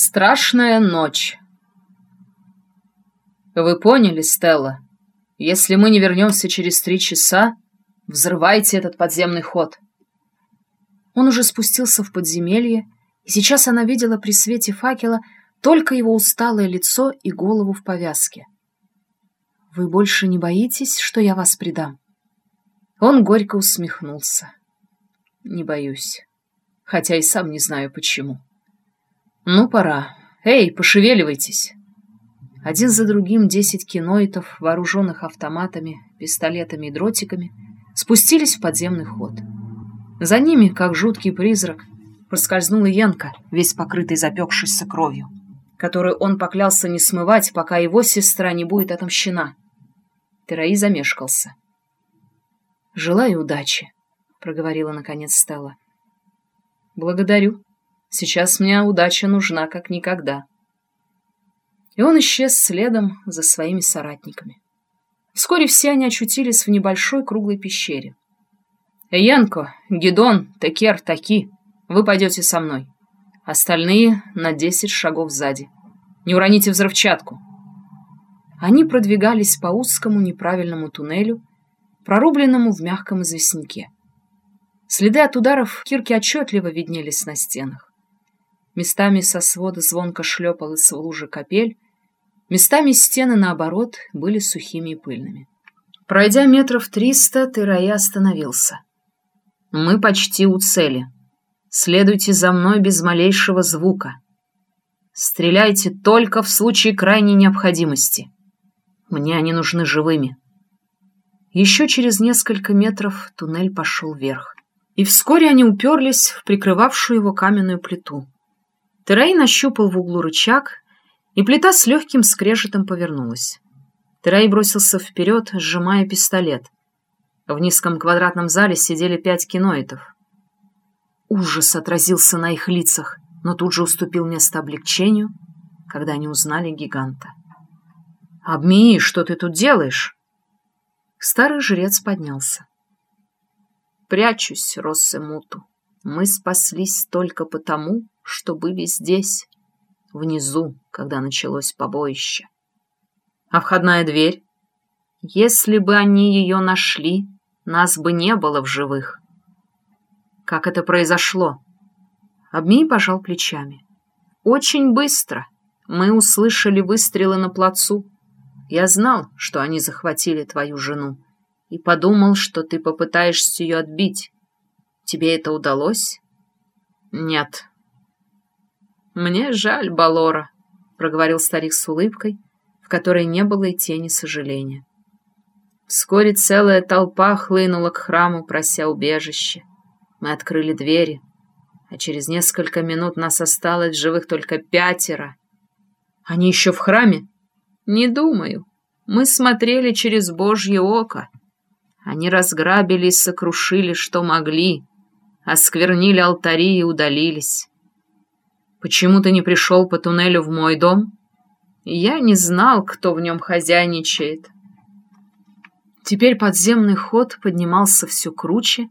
Страшная ночь. Вы поняли, Стелла? Если мы не вернемся через три часа, взрывайте этот подземный ход. Он уже спустился в подземелье, и сейчас она видела при свете факела только его усталое лицо и голову в повязке. «Вы больше не боитесь, что я вас предам?» Он горько усмехнулся. «Не боюсь, хотя и сам не знаю почему». «Ну, пора. Эй, пошевеливайтесь!» Один за другим десять киноитов, вооруженных автоматами, пистолетами и дротиками, спустились в подземный ход. За ними, как жуткий призрак, проскользнул Янка, весь покрытый запекшейся кровью, которую он поклялся не смывать, пока его сестра не будет отомщена. Тераи замешкался. «Желаю удачи», — проговорила наконец Стелла. «Благодарю», Сейчас мне удача нужна как никогда. И он исчез следом за своими соратниками. Вскоре все они очутились в небольшой круглой пещере. «Янко, Гедон, Текер, Таки, вы пойдете со мной. Остальные на десять шагов сзади. Не уроните взрывчатку». Они продвигались по узкому неправильному туннелю, прорубленному в мягком известняке. Следы от ударов кирки отчетливо виднелись на стенах. Местами со свода звонко шлепалась в луже капель, местами стены, наоборот, были сухими и пыльными. Пройдя метров триста, Тырая остановился. «Мы почти у цели. Следуйте за мной без малейшего звука. Стреляйте только в случае крайней необходимости. Мне они нужны живыми». Еще через несколько метров туннель пошел вверх, и вскоре они уперлись в прикрывавшую его каменную плиту. Терай нащупал в углу рычаг, и плита с легким скрежетом повернулась. Терай бросился вперед, сжимая пистолет. В низком квадратном зале сидели пять киноидов. Ужас отразился на их лицах, но тут же уступил место облегчению, когда они узнали гиганта. «Абми, что ты тут делаешь?» Старый жрец поднялся. «Прячусь, Россемуту. Мы спаслись только потому, что были здесь, внизу, когда началось побоище. А входная дверь? Если бы они ее нашли, нас бы не было в живых. Как это произошло? Обмей пожал плечами. Очень быстро. Мы услышали выстрелы на плацу. Я знал, что они захватили твою жену, и подумал, что ты попытаешься ее отбить. Тебе это удалось? Нет, «Мне жаль Балора», — проговорил старик с улыбкой, в которой не было и тени сожаления. Вскоре целая толпа хлынула к храму, прося убежище. Мы открыли двери, а через несколько минут нас осталось живых только пятеро. Они еще в храме? Не думаю. Мы смотрели через Божье око. Они разграбили и сокрушили, что могли, осквернили алтари и удалились. Почему ты не пришел по туннелю в мой дом? Я не знал, кто в нем хозяйничает. Теперь подземный ход поднимался все круче,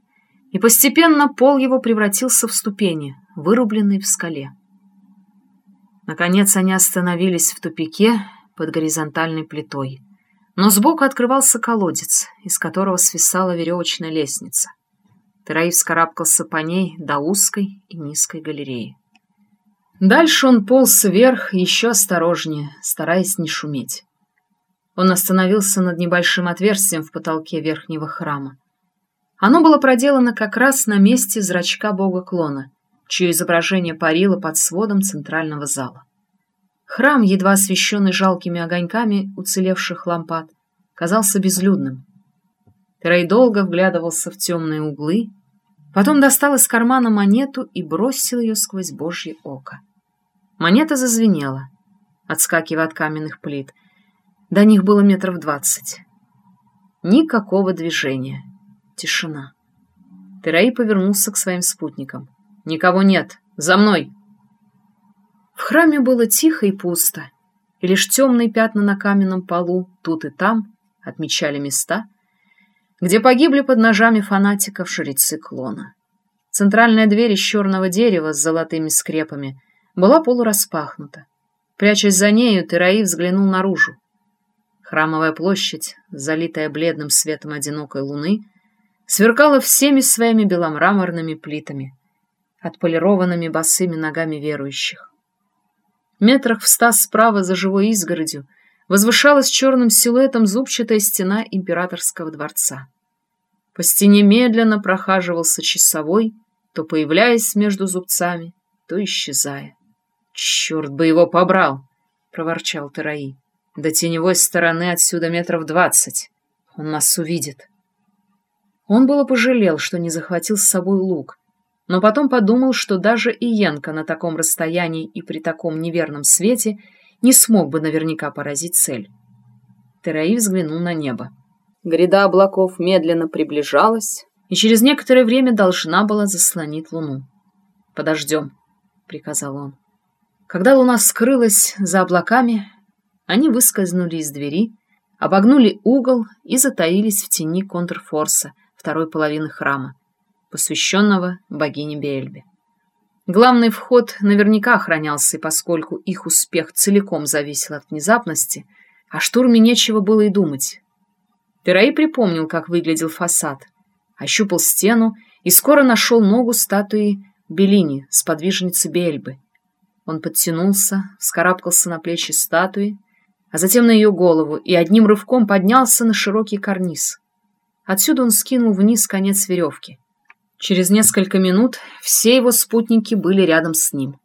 и постепенно пол его превратился в ступени, вырубленные в скале. Наконец они остановились в тупике под горизонтальной плитой, но сбоку открывался колодец, из которого свисала веревочная лестница. Тераив вскарабкался по ней до узкой и низкой галереи. Дальше он полз вверх еще осторожнее, стараясь не шуметь. Он остановился над небольшим отверстием в потолке верхнего храма. Оно было проделано как раз на месте зрачка бога Клона, чье изображение парило под сводом центрального зала. Храм, едва освещенный жалкими огоньками уцелевших лампад, казался безлюдным. Трей долго вглядывался в темные углы, потом достал из кармана монету и бросил ее сквозь божье око. Монета зазвенела, отскакивая от каменных плит. До них было метров двадцать. Никакого движения. Тишина. Тераи повернулся к своим спутникам. «Никого нет! За мной!» В храме было тихо и пусто, и лишь темные пятна на каменном полу тут и там отмечали места, где погибли под ножами фанатиков жрецы клона. Центральная дверь из черного дерева с золотыми скрепами была полураспахнута. Прячась за нею, Тераи взглянул наружу. Храмовая площадь, залитая бледным светом одинокой луны, сверкала всеми своими беломраморными плитами, отполированными босыми ногами верующих. Метрах в ста справа за живой изгородью возвышалась черным силуэтом зубчатая стена императорского дворца. По стене медленно прохаживался часовой, то появляясь между зубцами, то исчезая. «Черт бы его побрал!» — проворчал Тараи. «До теневой стороны отсюда метров двадцать. Он нас увидит». Он было пожалел, что не захватил с собой лук, но потом подумал, что даже Иенка на таком расстоянии и при таком неверном свете не смог бы наверняка поразить цель. Тераи взглянул на небо. Гряда облаков медленно приближалась и через некоторое время должна была заслонить луну. «Подождем», — приказал он. Когда луна скрылась за облаками, они выскользнули из двери, обогнули угол и затаились в тени контрфорса второй половины храма, посвященного богине Бельбе. Главный вход наверняка охранялся, поскольку их успех целиком зависел от внезапности, о штурме нечего было и думать. Тераи припомнил, как выглядел фасад, ощупал стену и скоро нашел ногу статуи Белини, сподвижницы Бельбы. Он подтянулся, вскарабкался на плечи статуи, а затем на ее голову и одним рывком поднялся на широкий карниз. Отсюда он скинул вниз конец веревки. Через несколько минут все его спутники были рядом с ним.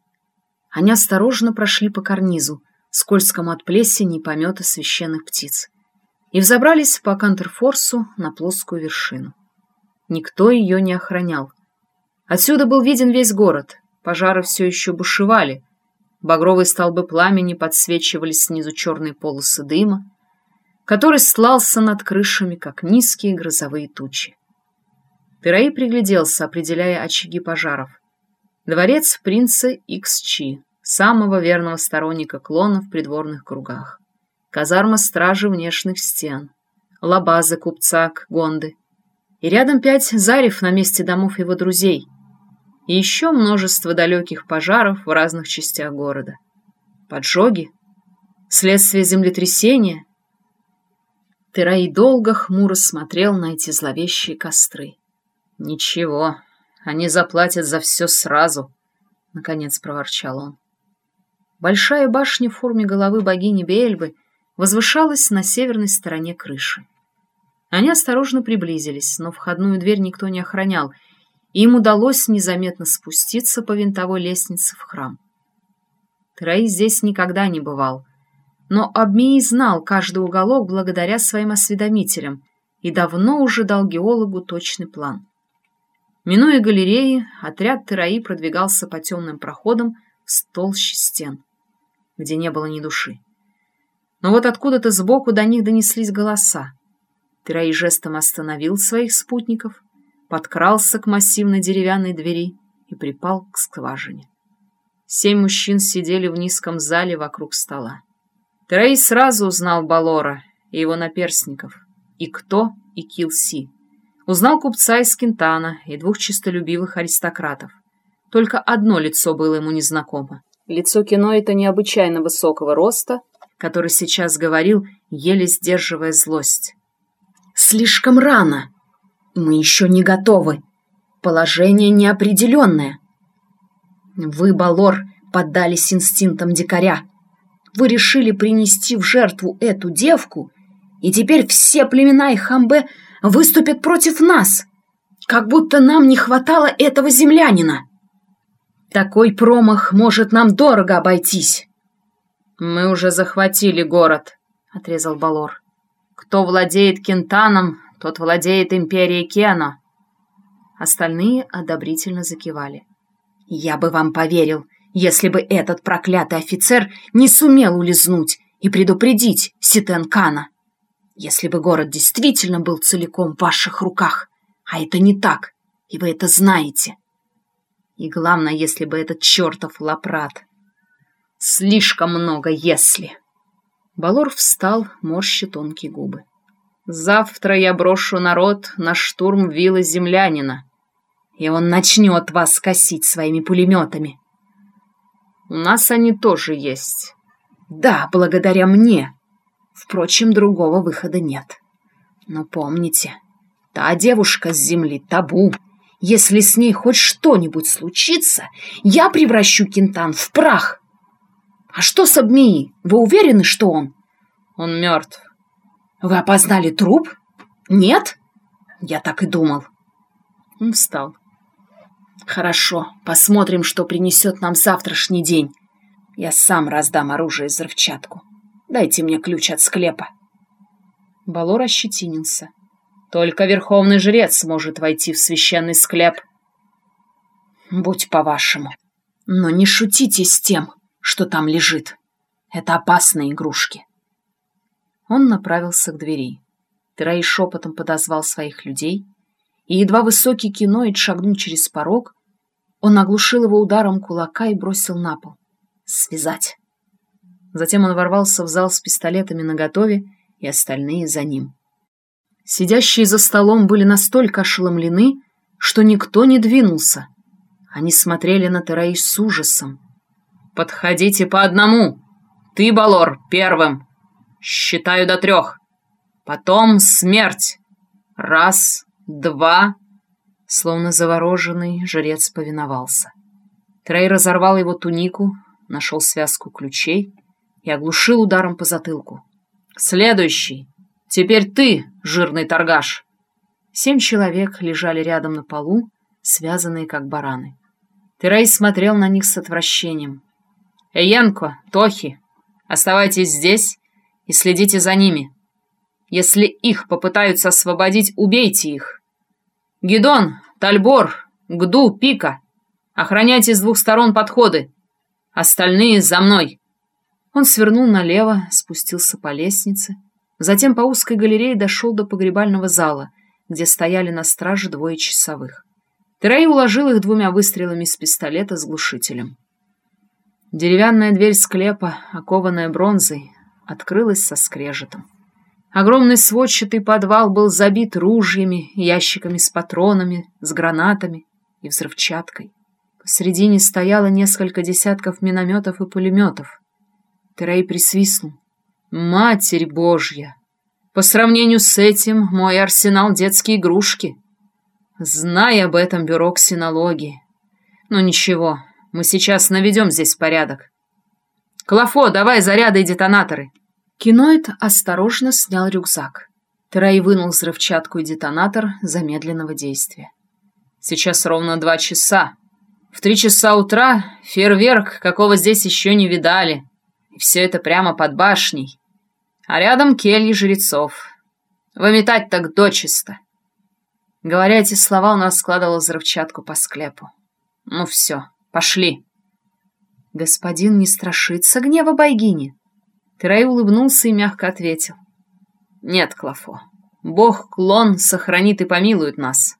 Они осторожно прошли по карнизу, скользкому от плесени и помета священных птиц, и взобрались по контрфорсу на плоскую вершину. Никто ее не охранял. Отсюда был виден весь город, пожары все еще бушевали — Багровые столбы пламени подсвечивали снизу черные полосы дыма, который слался над крышами, как низкие грозовые тучи. Пираи пригляделся, определяя очаги пожаров. Дворец принца Иксчи, самого верного сторонника клона в придворных кругах. Казарма стражи внешних стен. Лабазы купца Гонды. И рядом пять зарев на месте домов его друзей, и еще множество далеких пожаров в разных частях города. Поджоги? Следствие землетрясения? Тераи долго хмуро смотрел на эти зловещие костры. «Ничего, они заплатят за все сразу», — наконец проворчал он. Большая башня в форме головы богини Бельбы возвышалась на северной стороне крыши. Они осторожно приблизились, но входную дверь никто не охранял — и им удалось незаметно спуститься по винтовой лестнице в храм. Траи здесь никогда не бывал, но Абмей знал каждый уголок благодаря своим осведомителям и давно уже дал геологу точный план. Минуя галереи, отряд Тераи продвигался по темным проходам в толще стен, где не было ни души. Но вот откуда-то сбоку до них донеслись голоса. Тераи жестом остановил своих спутников — подкрался к массивной деревянной двери и припал к скважине. Семь мужчин сидели в низком зале вокруг стола. Трей сразу узнал Балора и его наперсников, и кто, и Килси. Узнал купца из Кентана и двух честолюбивых аристократов. Только одно лицо было ему незнакомо. Лицо кино это необычайно высокого роста, который сейчас говорил, еле сдерживая злость. «Слишком рано!» Мы еще не готовы. Положение неопределенное. Вы, Балор, поддались инстинктам дикаря. Вы решили принести в жертву эту девку, и теперь все племена и хамбе выступят против нас, как будто нам не хватало этого землянина. Такой промах может нам дорого обойтись. Мы уже захватили город, отрезал Балор. Кто владеет Кентаном, тот владеет империей Кено. Остальные одобрительно закивали. Я бы вам поверил, если бы этот проклятый офицер не сумел улизнуть и предупредить Ситенкана. Если бы город действительно был целиком в ваших руках, а это не так, и вы это знаете. И главное, если бы этот чертов лапрат. Слишком много «если». Балор встал, морщи тонкие губы. Завтра я брошу народ на штурм виллы землянина, и он начнет вас косить своими пулеметами. У нас они тоже есть. Да, благодаря мне. Впрочем, другого выхода нет. Но помните, та девушка с земли табу. Если с ней хоть что-нибудь случится, я превращу Кентан в прах. А что с Абмии? Вы уверены, что он? Он мертв. Вы опознали труп? Нет? Я так и думал. Он встал. Хорошо, посмотрим, что принесет нам завтрашний день. Я сам раздам оружие и взрывчатку. Дайте мне ключ от склепа. Балор ощетинился. Только верховный жрец может войти в священный склеп. Будь по-вашему. Но не шутите с тем, что там лежит. Это опасные игрушки. Он направился к двери. Терай шепотом подозвал своих людей, и едва высокий киноид шагнул через порог, он оглушил его ударом кулака и бросил на пол. «Связать!» Затем он ворвался в зал с пистолетами наготове, и остальные за ним. Сидящие за столом были настолько ошеломлены, что никто не двинулся. Они смотрели на Тераи с ужасом. «Подходите по одному! Ты, Балор, первым! Считаю до трех! Потом смерть! Раз, два...» Словно завороженный, жрец повиновался. Трей разорвал его тунику, нашел связку ключей и оглушил ударом по затылку. «Следующий! Теперь ты, жирный торгаш!» Семь человек лежали рядом на полу, связанные как бараны. Терей смотрел на них с отвращением. «Эйенко, Тохи, оставайтесь здесь и следите за ними. Если их попытаются освободить, убейте их. Гидон, Тальбор, Гду, Пика, охраняйте с двух сторон подходы. Остальные за мной!» Он свернул налево, спустился по лестнице, затем по узкой галерее дошел до погребального зала, где стояли на страже двое часовых. Терей уложил их двумя выстрелами из пистолета с глушителем. Деревянная дверь склепа, окованная бронзой, открылась со скрежетом. Огромный сводчатый подвал был забит ружьями, ящиками с патронами, с гранатами и взрывчаткой. Посредине стояло несколько десятков минометов и пулеметов. Терей присвистнул. «Матерь Божья! По сравнению с этим мой арсенал детские игрушки. Знай об этом бюро ксенологии. Но ну, ничего, мы сейчас наведем здесь порядок. Клафо, давай заряды и детонаторы!» Киноид осторожно снял рюкзак. Терей вынул взрывчатку и детонатор замедленного действия. «Сейчас ровно два часа. В три часа утра фейерверк, какого здесь еще не видали. И все это прямо под башней. А рядом кельи жрецов. Выметать так дочисто. Говоря эти слова, он раскладывал взрывчатку по склепу. Ну все, пошли. Господин не страшится гнева богини? Терей улыбнулся и мягко ответил. Нет, Клафо, бог Клон сохранит и помилует нас.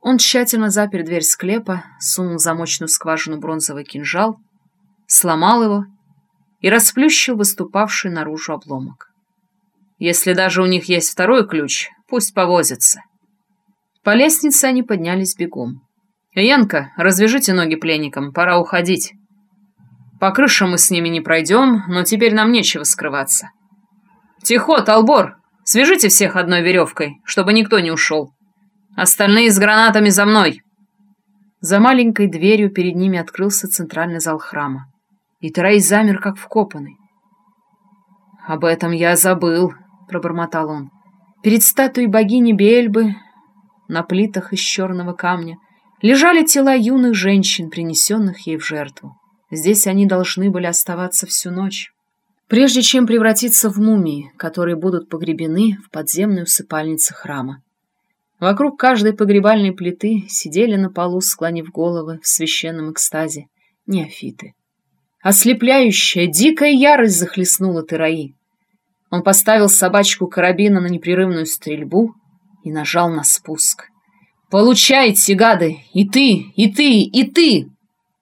Он тщательно запер дверь склепа, сунул в замочную скважину бронзовый кинжал, сломал его и расплющил выступавший наружу обломок. Если даже у них есть второй ключ, пусть повозятся. По лестнице они поднялись бегом. «Янка, развяжите ноги пленникам, пора уходить. По крышам мы с ними не пройдем, но теперь нам нечего скрываться. Тихо, Толбор, свяжите всех одной веревкой, чтобы никто не ушел. Остальные с гранатами за мной!» За маленькой дверью перед ними открылся центральный зал храма и Трей замер, как вкопанный. «Об этом я забыл», — пробормотал он. Перед статуей богини Бельбы на плитах из черного камня лежали тела юных женщин, принесенных ей в жертву. Здесь они должны были оставаться всю ночь, прежде чем превратиться в мумии, которые будут погребены в подземной усыпальнице храма. Вокруг каждой погребальной плиты сидели на полу, склонив головы в священном экстазе, неофиты. Ослепляющая, дикая ярость захлестнула Тераи. Он поставил собачку карабина на непрерывную стрельбу и нажал на спуск. «Получайте, гады! И ты, и ты, и ты!»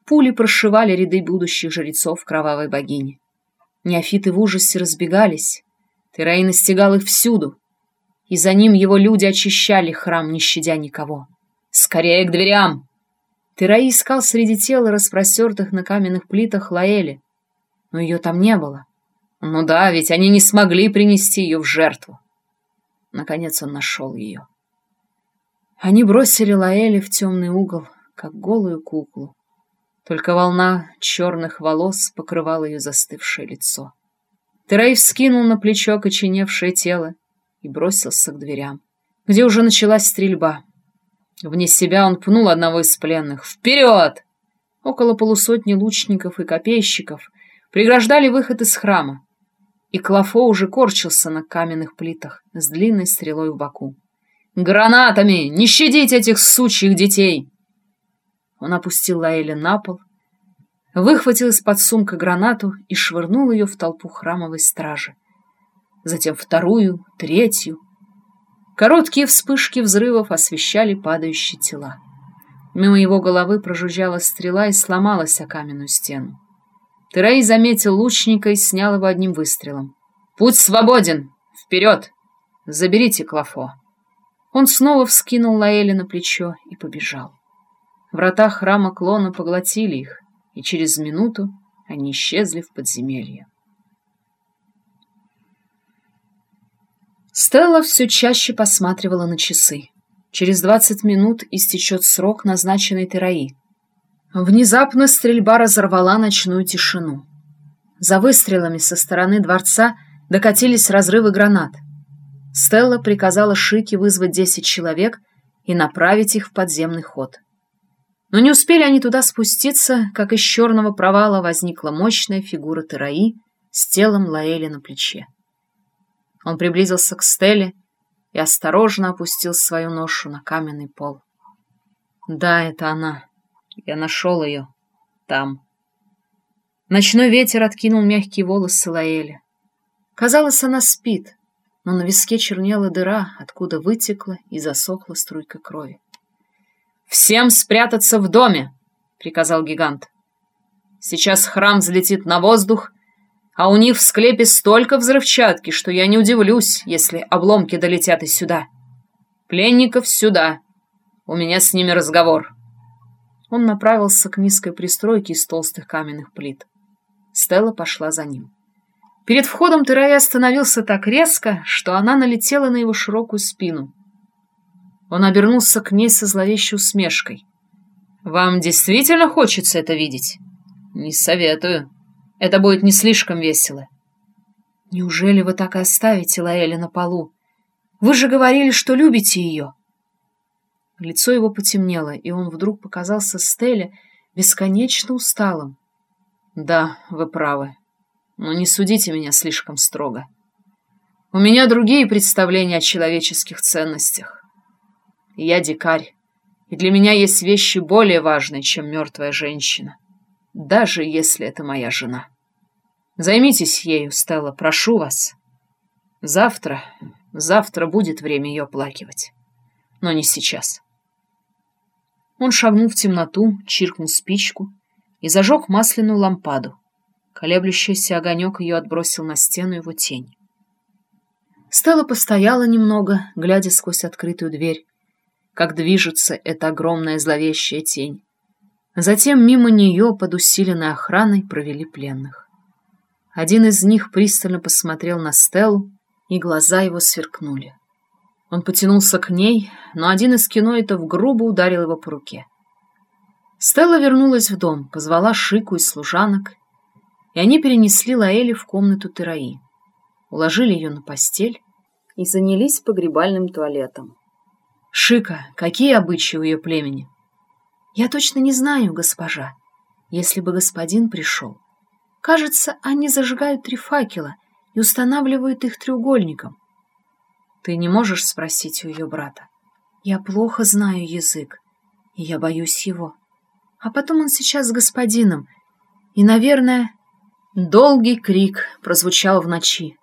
Пули прошивали ряды будущих жрецов кровавой богини. Неофиты в ужасе разбегались. Тераи настигал их всюду. И за ним его люди очищали храм, не щадя никого. «Скорее к дверям!» Тераи искал среди тел, распростертых на каменных плитах Лаэли, но ее там не было. Ну да, ведь они не смогли принести ее в жертву. Наконец он нашел ее. Они бросили Лаэли в темный угол, как голую куклу. Только волна черных волос покрывала ее застывшее лицо. Терей вскинул на плечо окоченевшее тело и бросился к дверям, где уже началась стрельба. Вне себя он пнул одного из пленных. «Вперед!» Около полусотни лучников и копейщиков преграждали выход из храма, и Клафо уже корчился на каменных плитах с длинной стрелой в боку. «Гранатами! Не щадить этих сучьих детей!» Он опустил Лаэля на пол, выхватил из-под сумка гранату и швырнул ее в толпу храмовой стражи. Затем вторую, третью. Короткие вспышки взрывов освещали падающие тела. Мимо его головы прожужжала стрела и сломалась о каменную стену. Терей заметил лучника и снял его одним выстрелом. «Путь свободен! Вперед! Заберите Клафо!» Он снова вскинул Лаэля на плечо и побежал. Врата храма клона поглотили их, и через минуту они исчезли в подземелье. Стелла все чаще посматривала на часы. Через двадцать минут истечет срок, назначенный Тераи. Внезапно стрельба разорвала ночную тишину. За выстрелами со стороны дворца докатились разрывы гранат. Стелла приказала Шике вызвать десять человек и направить их в подземный ход. Но не успели они туда спуститься, как из черного провала возникла мощная фигура Тераи с телом Лаэли на плече. Он приблизился к Стелле и осторожно опустил свою ношу на каменный пол. Да, это она. Я нашел ее. Там. Ночной ветер откинул мягкие волосы Лаэли. Казалось, она спит, но на виске чернела дыра, откуда вытекла и засохла струйка крови. «Всем спрятаться в доме!» — приказал гигант. «Сейчас храм взлетит на воздух, а у них в склепе столько взрывчатки, что я не удивлюсь, если обломки долетят и сюда. Пленников сюда. У меня с ними разговор». Он направился к низкой пристройке из толстых каменных плит. Стелла пошла за ним. Перед входом Терай остановился так резко, что она налетела на его широкую спину. Он обернулся к ней со зловещей усмешкой. «Вам действительно хочется это видеть?» «Не советую. Это будет не слишком весело». «Неужели вы так и оставите Лаэля на полу? Вы же говорили, что любите ее». Лицо его потемнело, и он вдруг показался Стелле бесконечно усталым. «Да, вы правы. Но не судите меня слишком строго. У меня другие представления о человеческих ценностях. Я дикарь, и для меня есть вещи более важные, чем мертвая женщина, даже если это моя жена. Займитесь ею, Стелла, прошу вас. Завтра, завтра будет время ее оплакивать, но не сейчас. Он шагнул в темноту, чиркнул спичку и зажег масляную лампаду. Колеблющийся огонек ее отбросил на стену его тень. Стелла постояла немного, глядя сквозь открытую дверь, как движется эта огромная зловещая тень. Затем мимо нее под усиленной охраной провели пленных. Один из них пристально посмотрел на Стеллу, и глаза его сверкнули. Он потянулся к ней, но один из киноитов грубо ударил его по руке. Стелла вернулась в дом, позвала Шику и служанок, и они перенесли Лаэли в комнату Тераи, уложили ее на постель и занялись погребальным туалетом. Шика, какие обычаи у ее племени? Я точно не знаю, госпожа. Если бы господин пришел. Кажется, они зажигают три факела и устанавливают их треугольником. Ты не можешь спросить у ее брата? Я плохо знаю язык, и я боюсь его. А потом он сейчас с господином, и, наверное... Долгий крик прозвучал в ночи.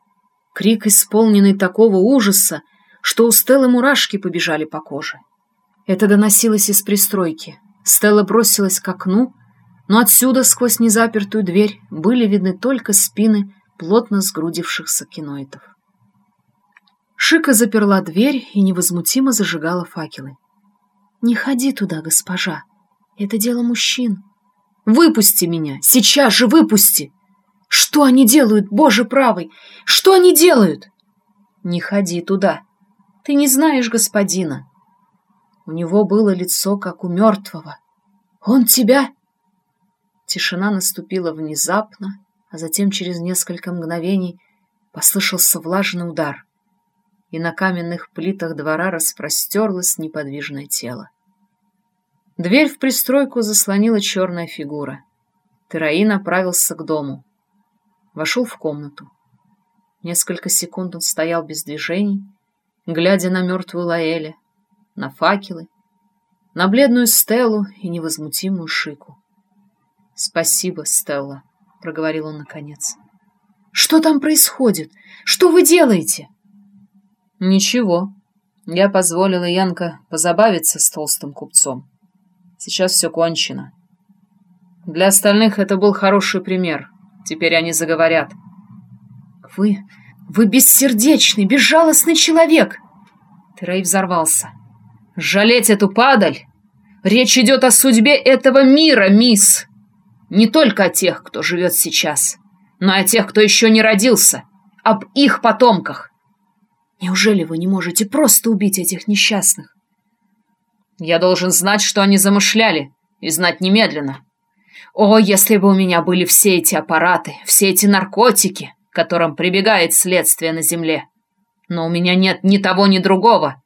Крик, исполненный такого ужаса, что у Стеллы мурашки побежали по коже. Это доносилось из пристройки. Стелла бросилась к окну, но отсюда, сквозь незапертую дверь, были видны только спины плотно сгрудившихся киноидов. Шика заперла дверь и невозмутимо зажигала факелы. «Не ходи туда, госпожа. Это дело мужчин. Выпусти меня! Сейчас же выпусти! Что они делают, Боже правый? Что они делают? Не ходи туда. Ты не знаешь господина. У него было лицо, как у мертвого. Он тебя... Тишина наступила внезапно, а затем через несколько мгновений послышался влажный удар, и на каменных плитах двора распростерлось неподвижное тело. Дверь в пристройку заслонила черная фигура. Тераи направился к дому. Вошел в комнату. Несколько секунд он стоял без движений, глядя на мертвую Лаэля, на факелы, на бледную Стеллу и невозмутимую Шику. «Спасибо, Стелла», — проговорил он наконец. «Что там происходит? Что вы делаете?» «Ничего. Я позволила Янка позабавиться с толстым купцом. Сейчас все кончено. Для остальных это был хороший пример. Теперь они заговорят». «Вы... вы бессердечный, безжалостный человек!» Трей взорвался. «Жалеть эту падаль? Речь идет о судьбе этого мира, мисс! Не только о тех, кто живет сейчас, но и о тех, кто еще не родился, об их потомках. Неужели вы не можете просто убить этих несчастных? Я должен знать, что они замышляли, и знать немедленно. О, если бы у меня были все эти аппараты, все эти наркотики, к которым прибегает следствие на земле. Но у меня нет ни того, ни другого.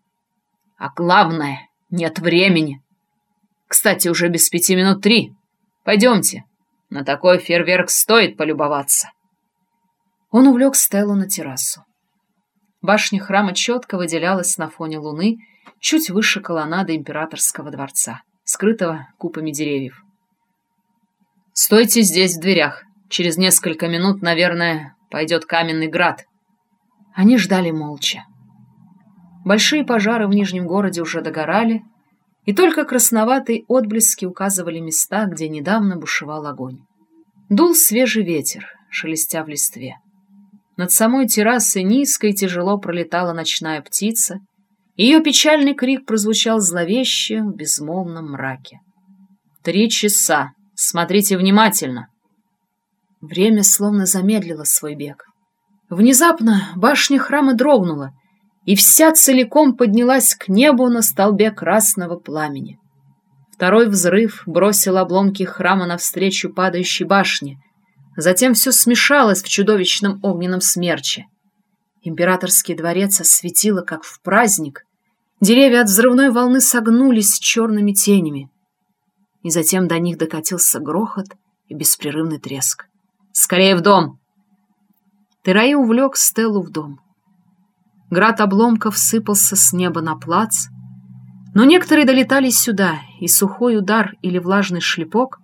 А главное, нет времени. Кстати, уже без пяти минут три. Пойдемте. На такой фейерверк стоит полюбоваться. Он увлек Стеллу на террасу. Башня храма четко выделялась на фоне луны, чуть выше колоннады императорского дворца, скрытого купами деревьев. «Стойте здесь, в дверях. Через несколько минут, наверное, пойдет каменный град». Они ждали молча. Большие пожары в Нижнем городе уже догорали, и только красноватые отблески указывали места, где недавно бушевал огонь. Дул свежий ветер, шелестя в листве. Над самой террасой низко и тяжело пролетала ночная птица, ее печальный крик прозвучал зловеще в безмолвном мраке. «Три часа! Смотрите внимательно!» Время словно замедлило свой бег. Внезапно башня храма дрогнула, и вся целиком поднялась к небу на столбе красного пламени. Второй взрыв бросил обломки храма навстречу падающей башне. Затем все смешалось в чудовищном огненном смерче. Императорский дворец осветило, как в праздник. Деревья от взрывной волны согнулись черными тенями. И затем до них докатился грохот и беспрерывный треск. «Скорее в дом!» Тераи увлек Стеллу в дом. Град обломков сыпался с неба на плац, но некоторые долетали сюда, и сухой удар или влажный шлепок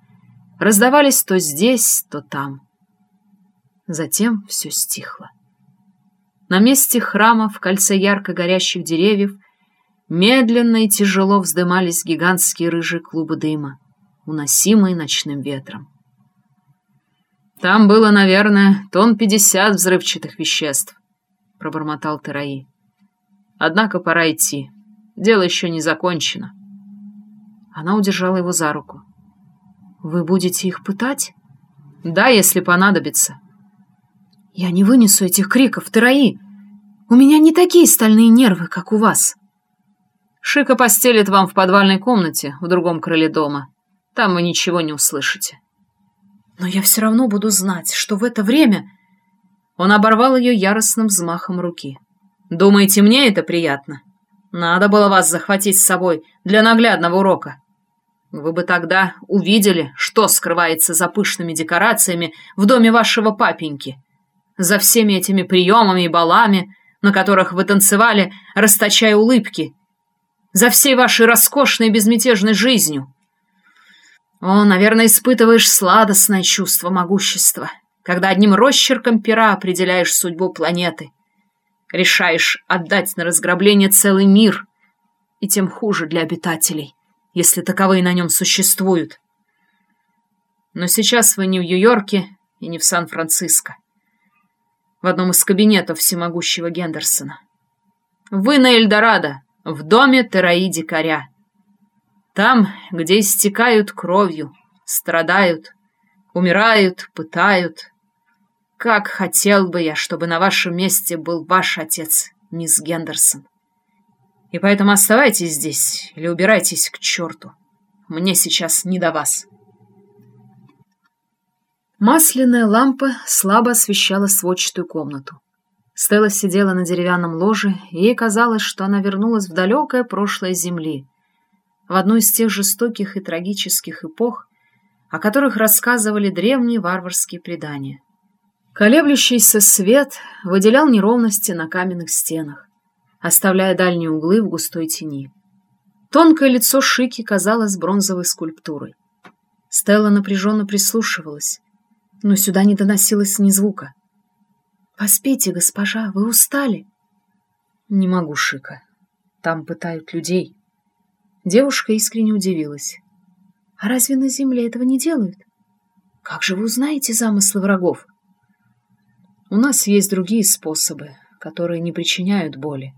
раздавались то здесь, то там. Затем все стихло. На месте храма в кольце ярко горящих деревьев медленно и тяжело вздымались гигантские рыжие клубы дыма, уносимые ночным ветром. Там было, наверное, тон пятьдесят взрывчатых веществ. — пробормотал Тераи. «Однако пора идти. Дело еще не закончено». Она удержала его за руку. «Вы будете их пытать?» «Да, если понадобится». «Я не вынесу этих криков, Тераи. У меня не такие стальные нервы, как у вас». «Шика постелит вам в подвальной комнате в другом крыле дома. Там вы ничего не услышите». «Но я все равно буду знать, что в это время...» Он оборвал ее яростным взмахом руки. «Думаете, мне это приятно? Надо было вас захватить с собой для наглядного урока. Вы бы тогда увидели, что скрывается за пышными декорациями в доме вашего папеньки, за всеми этими приемами и балами, на которых вы танцевали, расточая улыбки, за всей вашей роскошной безмятежной жизнью. О, наверное, испытываешь сладостное чувство могущества» когда одним росчерком пера определяешь судьбу планеты, решаешь отдать на разграбление целый мир, и тем хуже для обитателей, если таковые на нем существуют. Но сейчас вы не в Нью-Йорке и не в Сан-Франциско. В одном из кабинетов всемогущего Гендерсона. Вы на Эльдорадо, в доме Тераи Дикаря. Там, где истекают кровью, страдают, умирают, пытают. Как хотел бы я, чтобы на вашем месте был ваш отец, мисс Гендерсон. И поэтому оставайтесь здесь или убирайтесь к черту. Мне сейчас не до вас. Масляная лампа слабо освещала сводчатую комнату. Стелла сидела на деревянном ложе, и ей казалось, что она вернулась в далекое прошлое Земли, в одну из тех жестоких и трагических эпох, о которых рассказывали древние варварские предания. Колеблющийся свет выделял неровности на каменных стенах, оставляя дальние углы в густой тени. Тонкое лицо Шики казалось бронзовой скульптурой. Стелла напряженно прислушивалась, но сюда не доносилось ни звука. «Поспите, госпожа, вы устали?» «Не могу, Шика. Там пытают людей». Девушка искренне удивилась. «А разве на земле этого не делают? Как же вы узнаете замыслы врагов?» «У нас есть другие способы, которые не причиняют боли.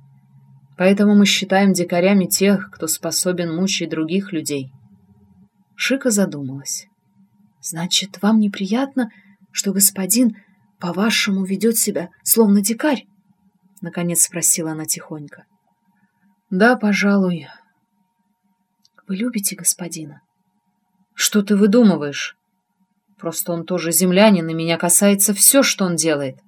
Поэтому мы считаем дикарями тех, кто способен мучить других людей». Шика задумалась. Значит, вам неприятно, что господин, по-вашему, ведет себя словно дикарь? Наконец спросила она тихонько. Да, пожалуй. Вы любите господина? Что ты выдумываешь? Просто он тоже землянин, и меня касается все, что он делает.